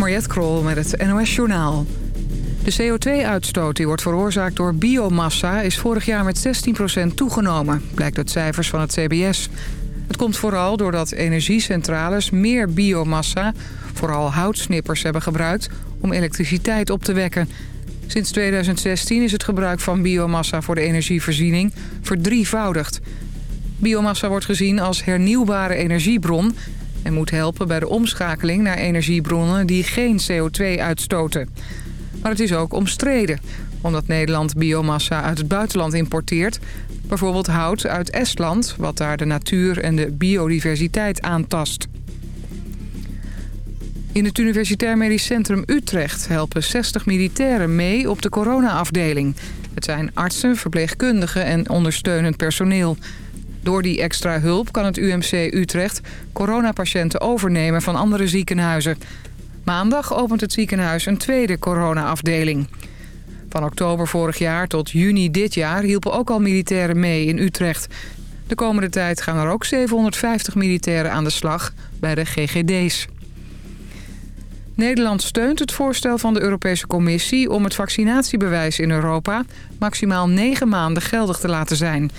Mariette Krol met het NOS Journaal. De CO2-uitstoot die wordt veroorzaakt door biomassa... is vorig jaar met 16% toegenomen, blijkt uit cijfers van het CBS. Het komt vooral doordat energiecentrales meer biomassa... vooral houtsnippers hebben gebruikt om elektriciteit op te wekken. Sinds 2016 is het gebruik van biomassa voor de energievoorziening verdrievoudigd. Biomassa wordt gezien als hernieuwbare energiebron... en moet helpen bij de omschakeling naar energiebronnen die geen CO2 uitstoten. Maar het is ook omstreden, omdat Nederland biomassa uit het buitenland importeert. Bijvoorbeeld hout uit Estland, wat daar de natuur en de biodiversiteit aantast. In het Universitair Medisch Centrum Utrecht helpen 60 militairen mee op de corona-afdeling. Het zijn artsen, verpleegkundigen en ondersteunend personeel. Door die extra hulp kan het UMC Utrecht coronapatiënten overnemen van andere ziekenhuizen. Maandag opent het ziekenhuis een tweede corona-afdeling. Van oktober vorig jaar tot juni dit jaar hielpen ook al militairen mee in Utrecht. De komende tijd gaan er ook 750 militairen aan de slag bij de GGD's. Nederland steunt het voorstel van de Europese Commissie... om het vaccinatiebewijs in Europa maximaal negen maanden geldig te laten zijn.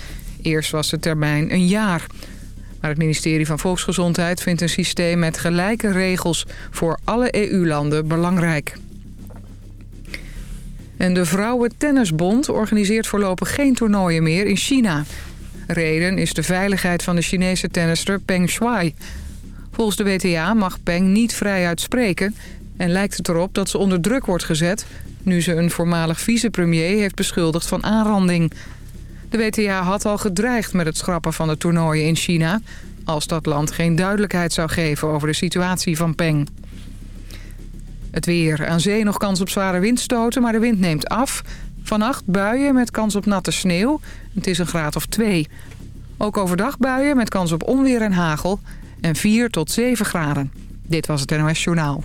Eerst was de termijn een jaar. Maar het ministerie van Volksgezondheid vindt een systeem met gelijke regels... voor alle EU-landen belangrijk. En de Vrouwen Tennisbond organiseert voorlopig geen toernooien meer in China. Reden is de veiligheid van de Chinese tennister Peng Shuai... Volgens de WTA mag Peng niet vrij uitspreken... en lijkt het erop dat ze onder druk wordt gezet... nu ze een voormalig vicepremier heeft beschuldigd van aanranding. De WTA had al gedreigd met het schrappen van de toernooien in China... als dat land geen duidelijkheid zou geven over de situatie van Peng. Het weer. Aan zee nog kans op zware windstoten, maar de wind neemt af. Vannacht buien met kans op natte sneeuw. Het is een graad of twee. Ook overdag buien met kans op onweer en hagel en 4 tot 7 graden. Dit was het NOS Journaal.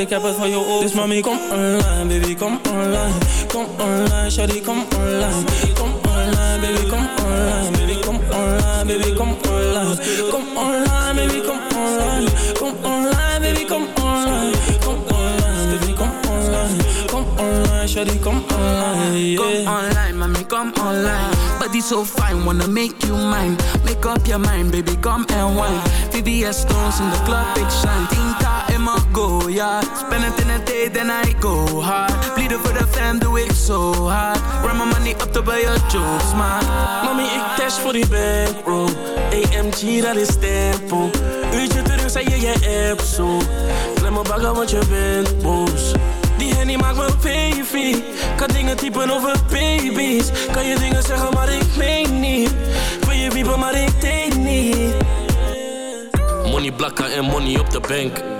Ik heb het online, baby, kom online. Kom online, shawty, kom online. Kom online, baby, kom online. Baby, kom online, baby, kom online. Kom online, baby, kom online. Kom online, baby, kom online. Kom online, baby, kom online. Kom online, shawty, kom online. Come online, mommy, come online. Body so fine, wanna make you mine. Make up your mind, baby, come and wine. VVS stones in the club, big shine. Tinta in my go, yeah. Spend it in a day, then I go hard. Bleeden for the fam, doe ik zo hard. Run my money up to buy your jokes, man. Mami, ik dash voor die bankroll. AMG, dat is tempo. Uurtje terug, zei je je app zo. Klem me bagger, want je bent boos. Die hennie maakt me baby. Kan dingen typen over baby's. Kan je dingen zeggen, maar ik meen niet. Wil je wiepen, maar ik denk niet. Money blakken en money op de bank.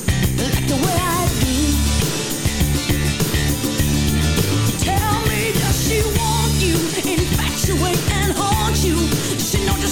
infatuate and haunt you? She know just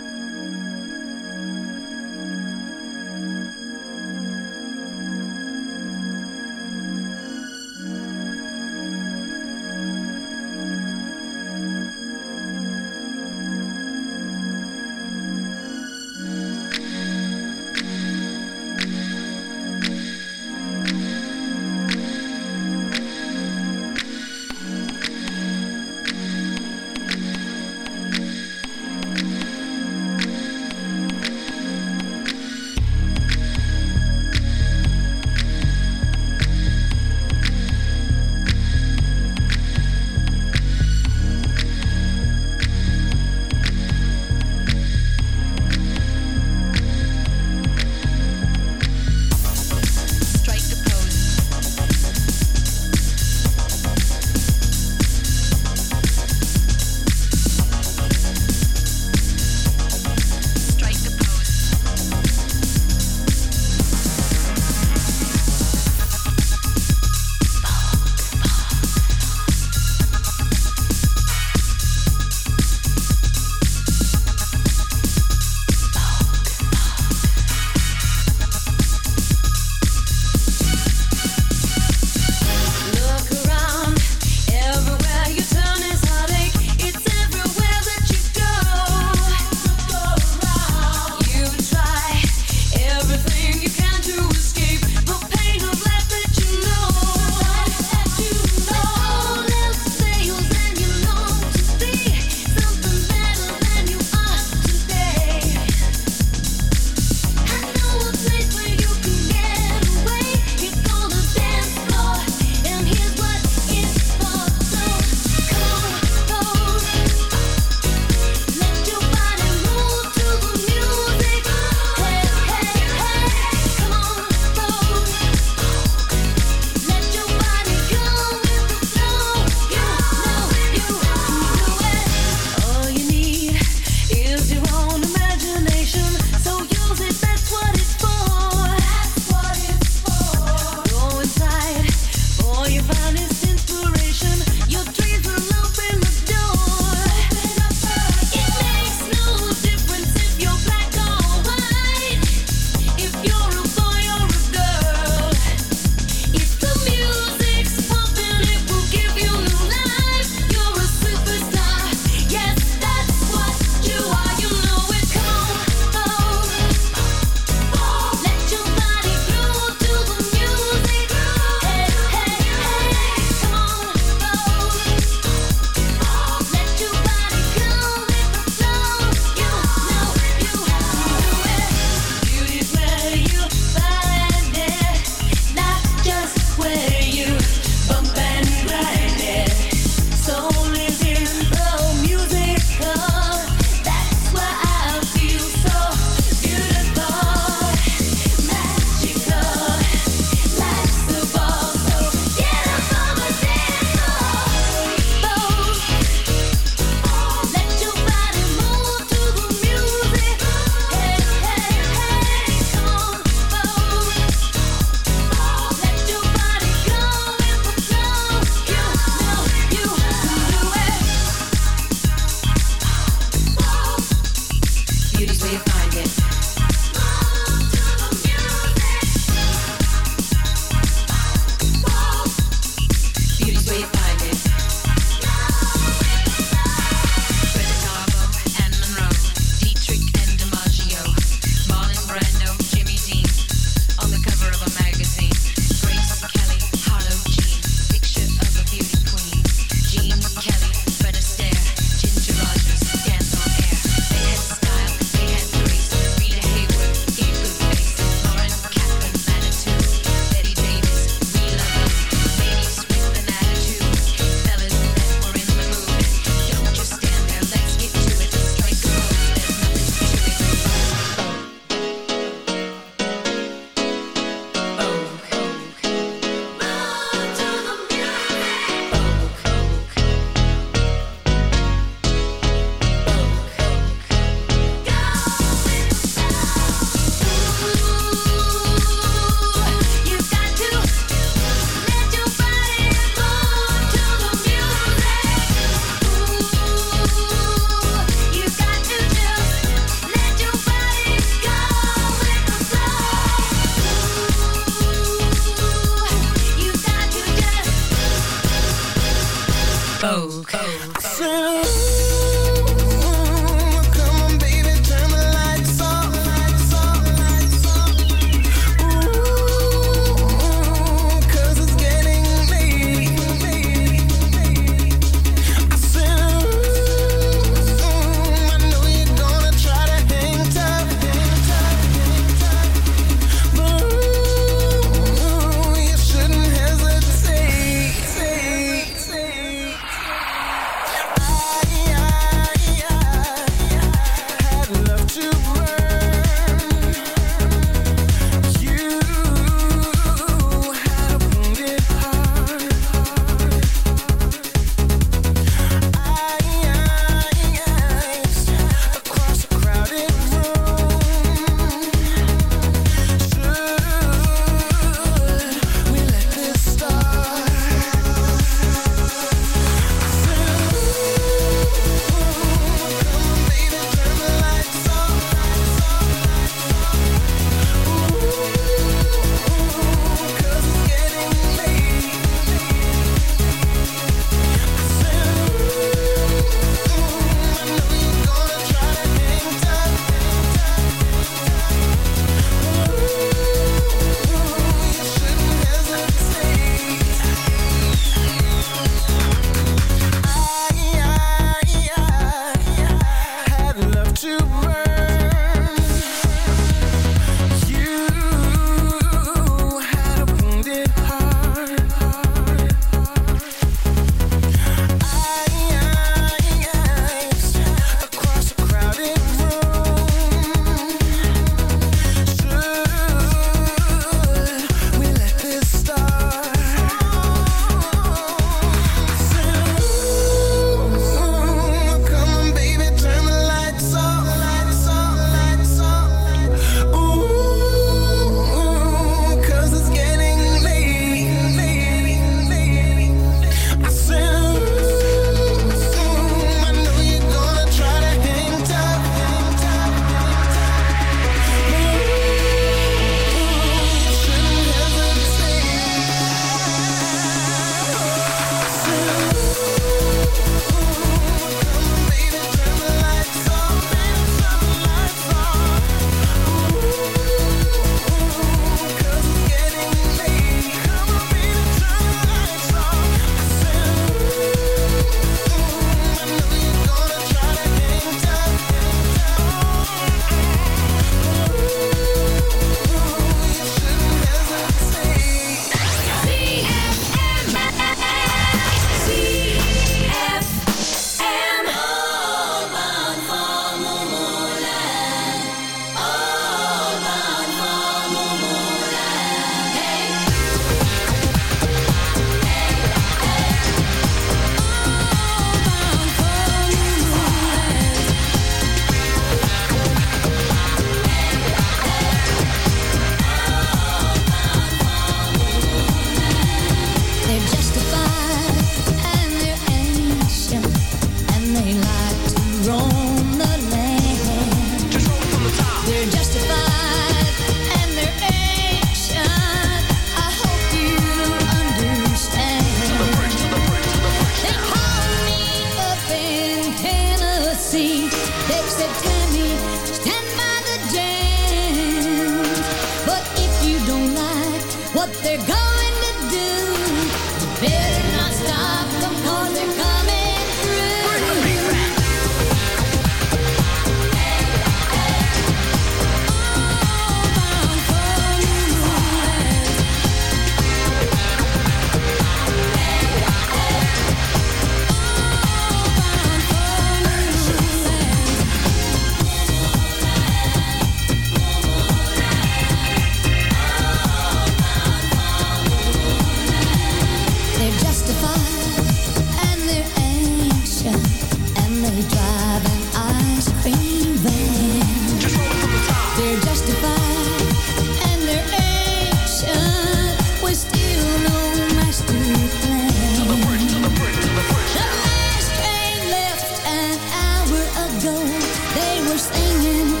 they were singing.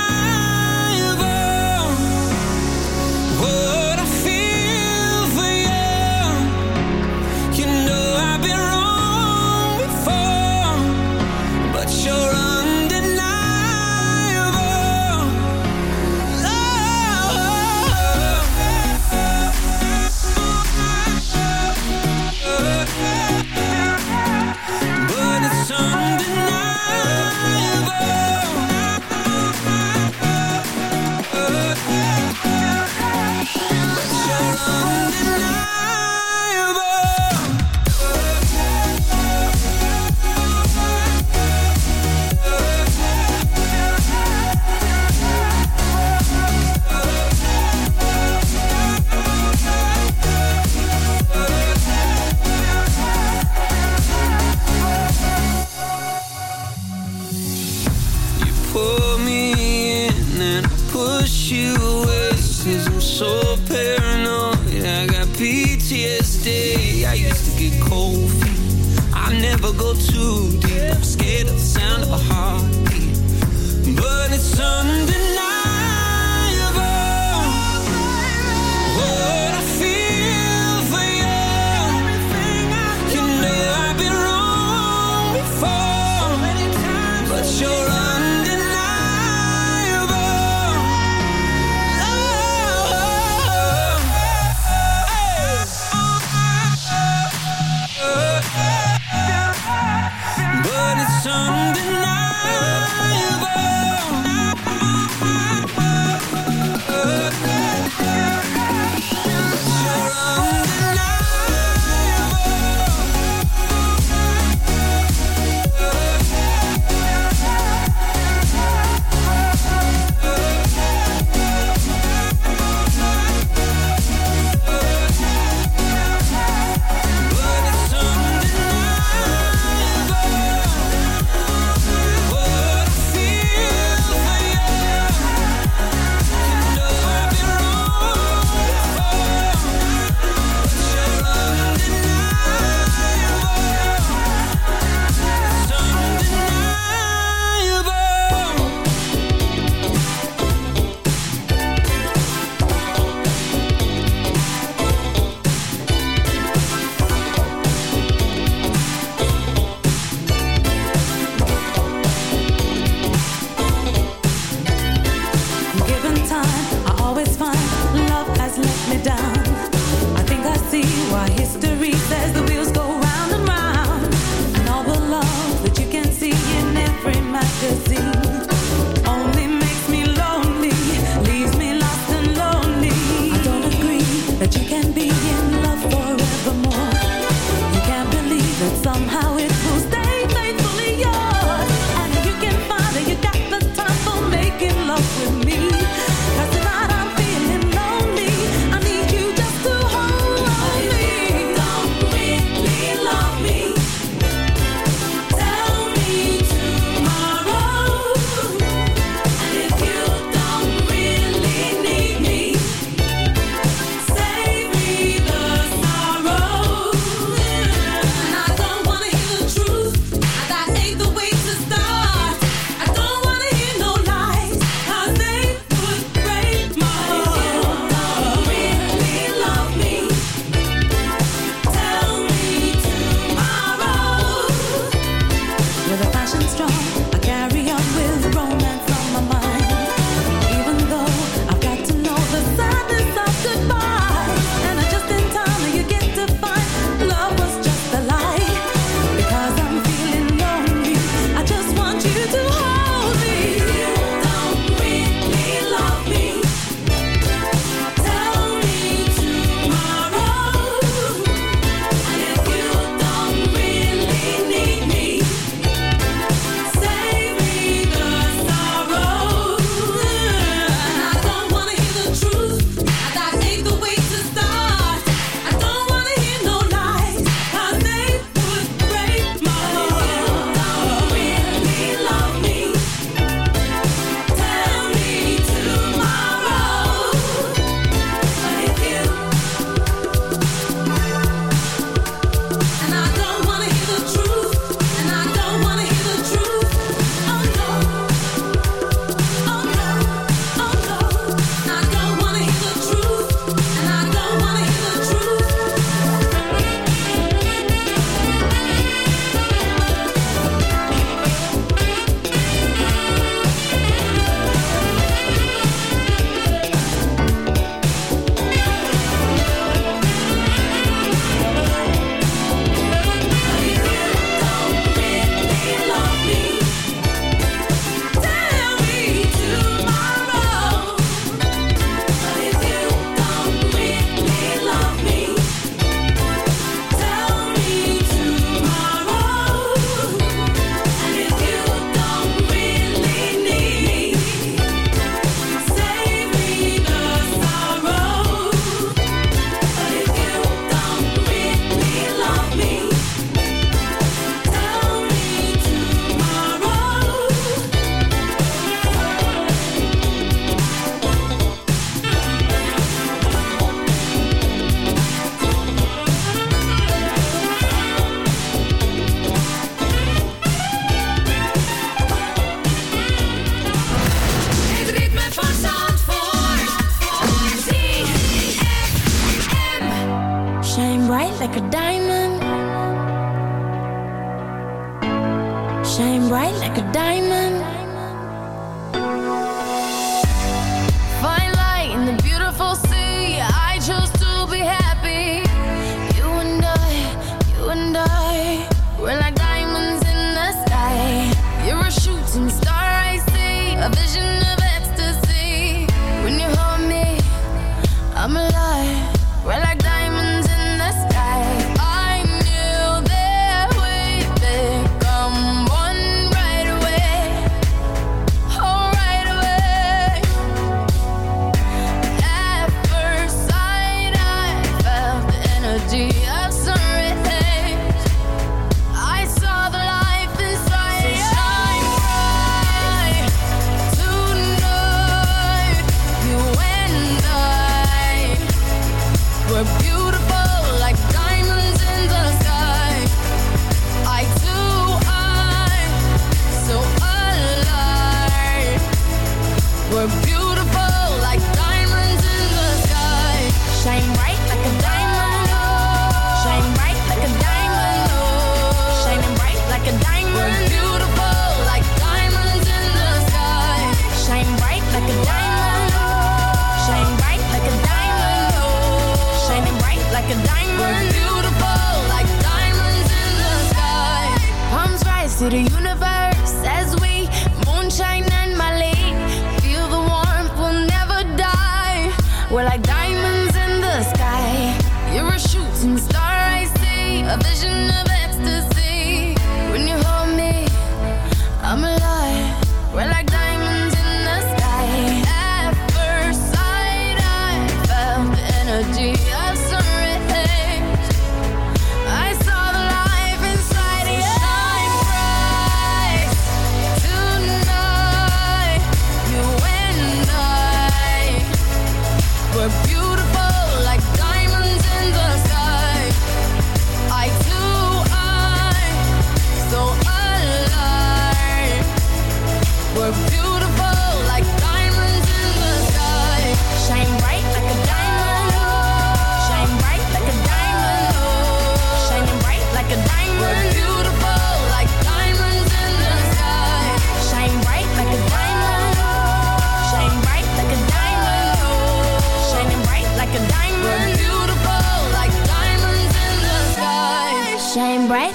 for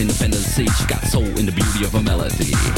independence. Each got soul in the beauty of a melody.